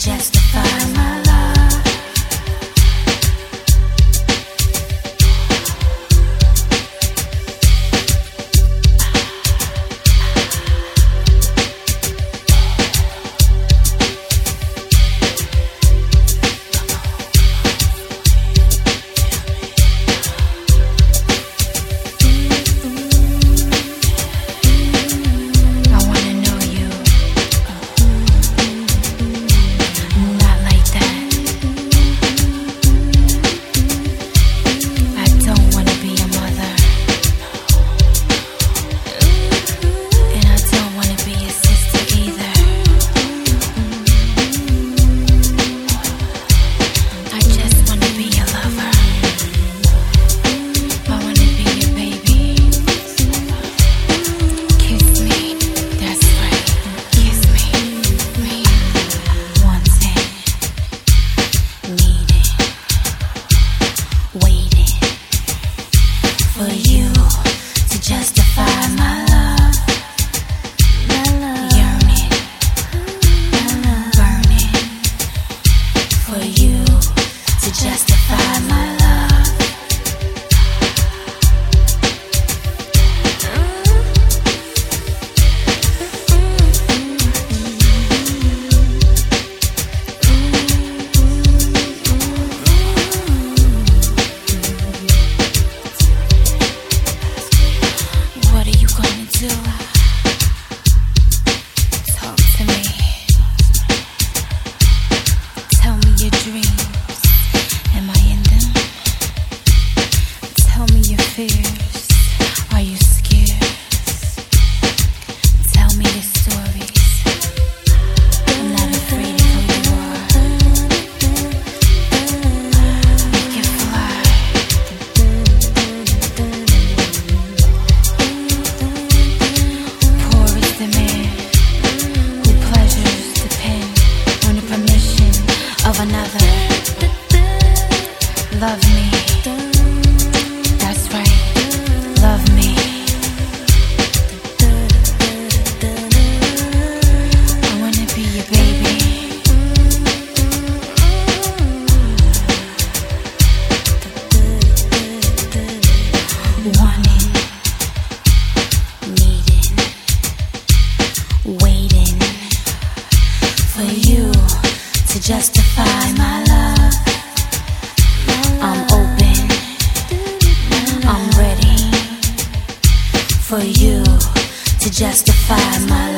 just Love me. That's right. Love me. I wanna be your baby. Wanting, needing, waiting for you to justify my love. I'm open, I'm ready for you to justify my